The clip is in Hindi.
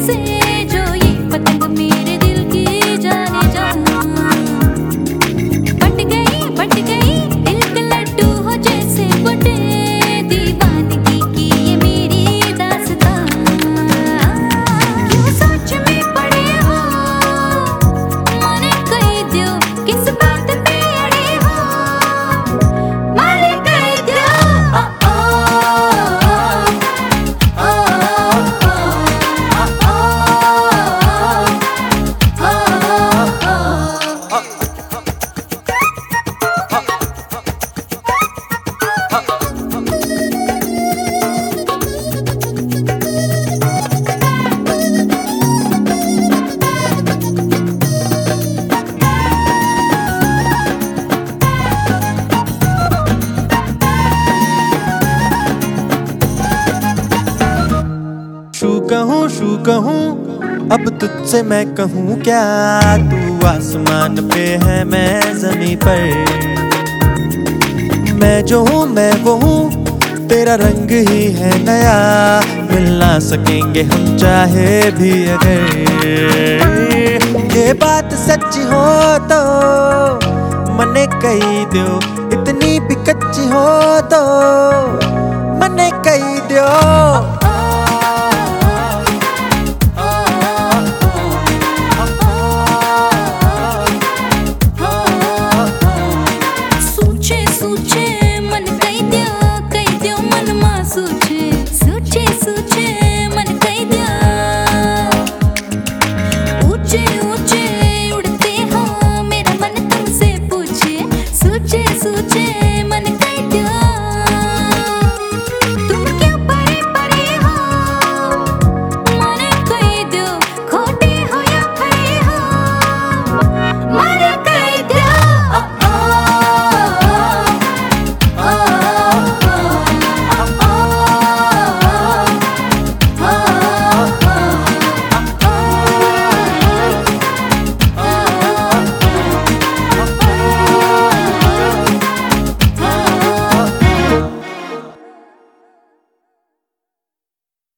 see कहूँ, शू कहूँ, अब तुझसे मैं कहूँ, क्या तू आसमान पे है, मैं जमी पर? मैं जो हूँ, मैं वो हूँ, तेरा रंग ही है नया। मिलना सकेंगे हम, चाहे भी अगर। ये बात सच्ची हो तो मने कही दो, इतनी भी कच्ची हो तो।